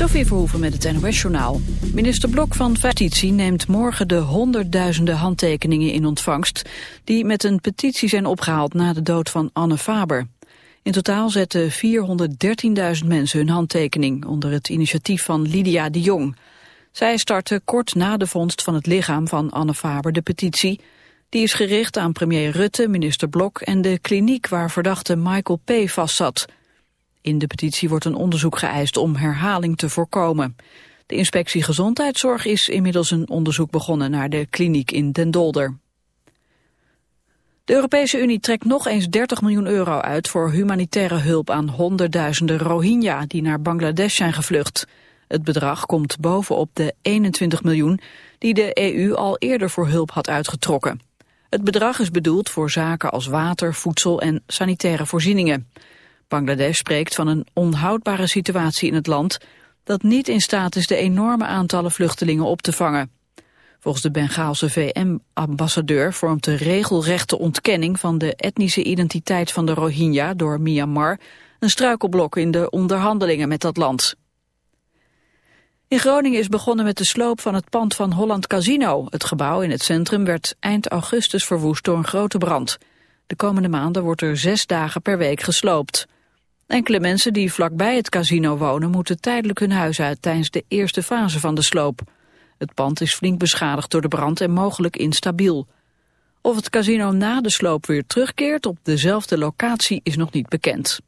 Sophie Verhoeven met het NOS-journaal. Minister Blok van Justitie neemt morgen de honderdduizenden handtekeningen in ontvangst... die met een petitie zijn opgehaald na de dood van Anne Faber. In totaal zetten 413.000 mensen hun handtekening... onder het initiatief van Lydia de Jong. Zij startte kort na de vondst van het lichaam van Anne Faber de petitie... Die is gericht aan premier Rutte, minister Blok en de kliniek waar verdachte Michael P. vastzat... In de petitie wordt een onderzoek geëist om herhaling te voorkomen. De inspectie Gezondheidszorg is inmiddels een onderzoek begonnen naar de kliniek in Den Dolder. De Europese Unie trekt nog eens 30 miljoen euro uit voor humanitaire hulp aan honderdduizenden Rohingya die naar Bangladesh zijn gevlucht. Het bedrag komt bovenop de 21 miljoen die de EU al eerder voor hulp had uitgetrokken. Het bedrag is bedoeld voor zaken als water, voedsel en sanitaire voorzieningen. Bangladesh spreekt van een onhoudbare situatie in het land dat niet in staat is de enorme aantallen vluchtelingen op te vangen. Volgens de Bengaalse VM-ambassadeur vormt de regelrechte ontkenning van de etnische identiteit van de Rohingya door Myanmar een struikelblok in de onderhandelingen met dat land. In Groningen is begonnen met de sloop van het pand van Holland Casino. Het gebouw in het centrum werd eind augustus verwoest door een grote brand. De komende maanden wordt er zes dagen per week gesloopt. Enkele mensen die vlakbij het casino wonen moeten tijdelijk hun huis uit tijdens de eerste fase van de sloop. Het pand is flink beschadigd door de brand en mogelijk instabiel. Of het casino na de sloop weer terugkeert op dezelfde locatie is nog niet bekend.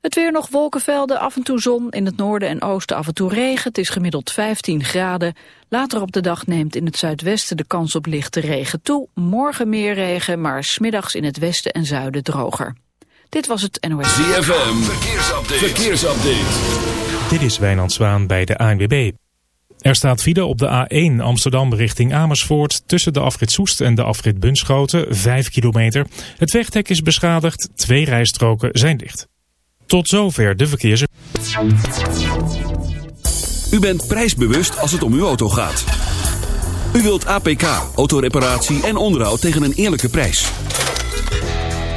Het weer nog wolkenvelden, af en toe zon, in het noorden en oosten af en toe regen. Het is gemiddeld 15 graden. Later op de dag neemt in het zuidwesten de kans op lichte regen toe. Morgen meer regen, maar smiddags in het westen en zuiden droger. Dit was het NOS. ZFM, verkeersupdate. verkeersupdate. Dit is Wijnand Zwaan bij de ANWB. Er staat file op de A1 Amsterdam richting Amersfoort tussen de afrit Soest en de afrit Bunschoten, 5 kilometer. Het wegdek is beschadigd, twee rijstroken zijn dicht. Tot zover de verkeers. U bent prijsbewust als het om uw auto gaat. U wilt APK, autoreparatie en onderhoud tegen een eerlijke prijs.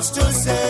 much to say.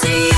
to you.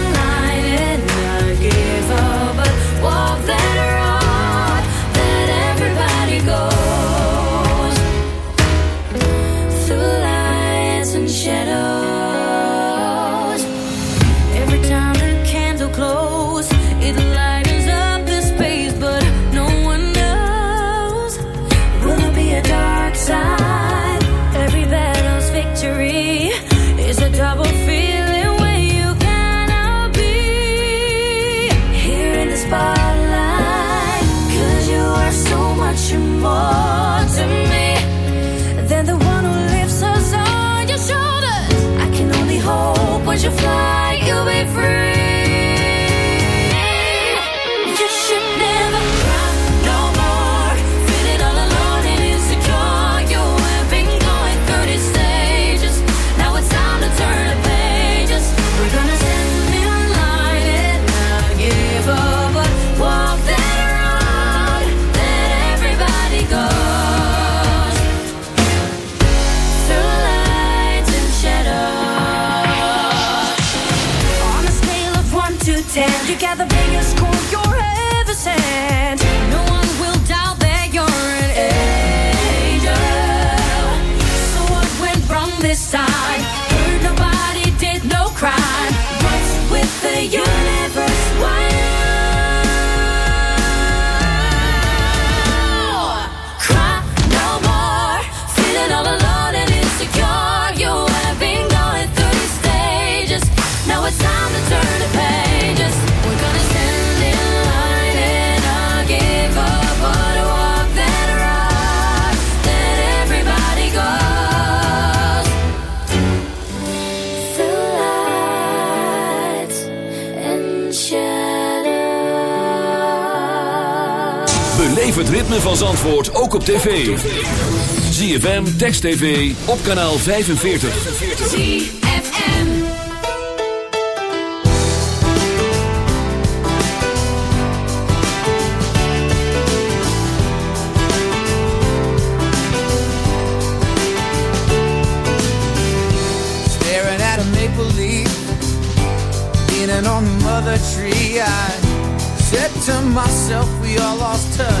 het ritme van Zandvoort ook op tv. ZFM, Text TV, op kanaal 45. ZFM Staring at a maple leaf Leaning on the mother tree I said to myself we all lost touch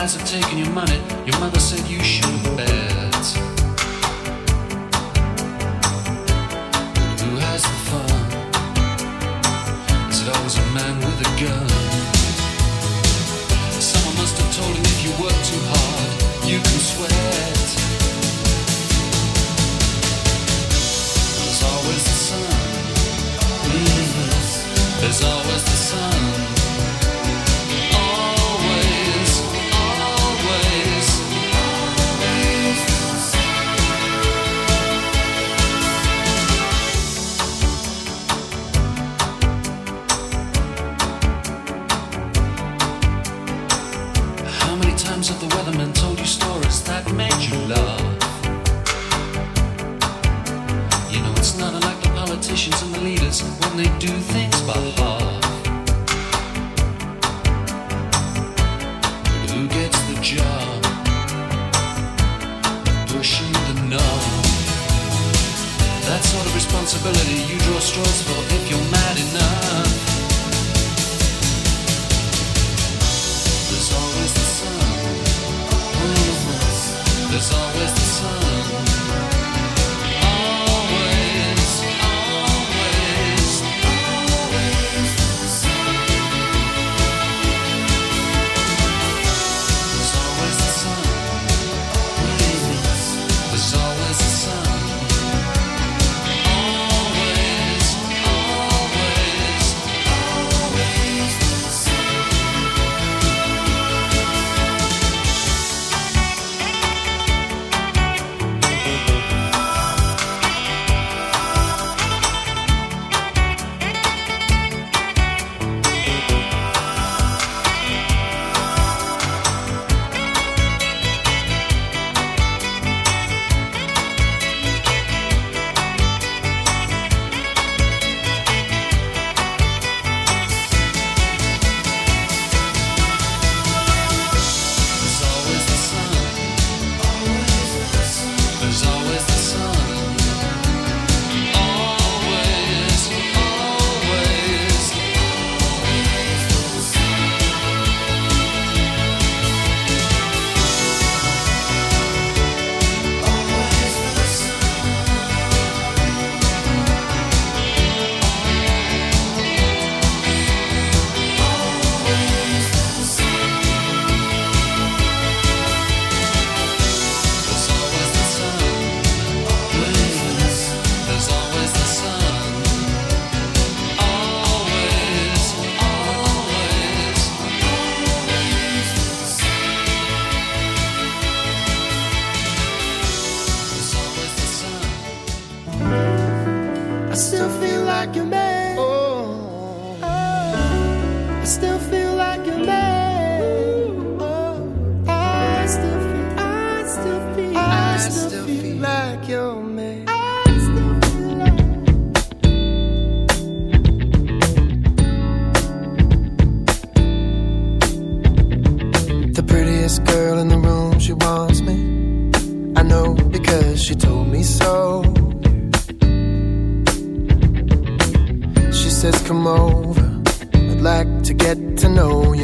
guys are taken your money. Your mother said you should bet. Who has the fun? Is it always a man with a gun? Someone must have told him.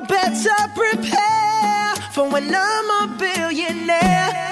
Better prepare for when I'm a billionaire.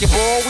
basketball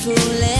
fool eh?